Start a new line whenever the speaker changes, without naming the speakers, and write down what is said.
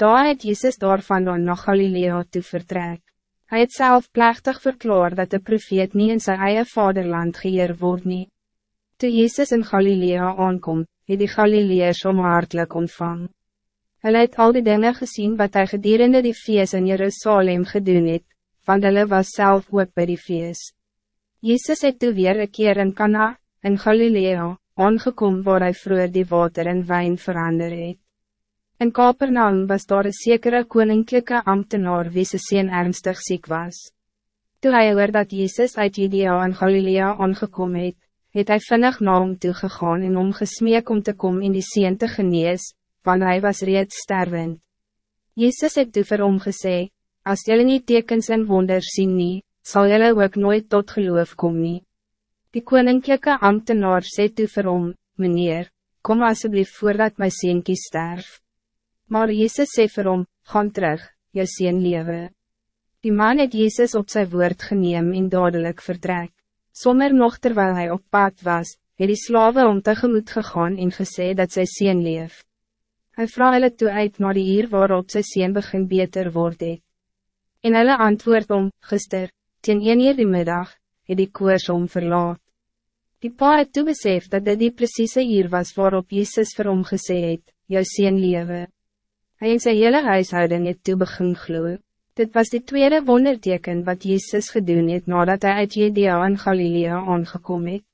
Daar het Jezus daarvandaan na Galilea toe vertrek. Hij het zelf plechtig verklaar dat de profeet niet in zijn eigen vaderland geëer word nie. Toe Jezus in Galilea aankom, het die Galileërs om hartelijk ontvang. Hij het al die dingen gezien wat hij gedurende die feest in Jerusalem gedoen het, want hulle was zelf ook bij die feest. Jezus het toe weer een keer in Cana, in Galilea, aangekom waar hij vroeger die water in wijn verander het. In Kapernaum was daar een zekere koninklijke ambtenaar wie sy sien ernstig ziek was. Toen hij hoor dat Jezus uit Judea en Galilea aangekom het, het hy vinnig na hom toegegaan en om gesmeek om te komen in die sien te genees, want hij was reeds stervend. Jezus het toe vir hom gesê, as jylle nie tekens en wonders sien nie, sal jylle ook nooit tot geloof kom nie. Die koninklijke ambtenaar sê toe vir hom, meneer, kom alsjeblieft voordat my seentjie sterf. Maar Jezus sê vir hom, gaan terug, jou seen lewe. Die man het Jezus op zijn woord geneem en dadelijk vertrek. Sommer nog terwijl hij op pad was, het die slawe om tegemoet gegaan en gesê dat sy seen leef. Hy vraag hulle toe uit na die hier waarop sy seen begin beter word het. En hulle antwoord om, gister, teen een uur die middag, het die koers om verlaat. Die pa het toe besef dat dit die precieze hier was waarop Jezus vir hom gesê het, jou sien lewe. Hy en sy hele huishouding het toe begin glo. Dit was die tweede wonderteken wat Jezus gedoen het nadat hij uit Judea en Galilea aangekom het.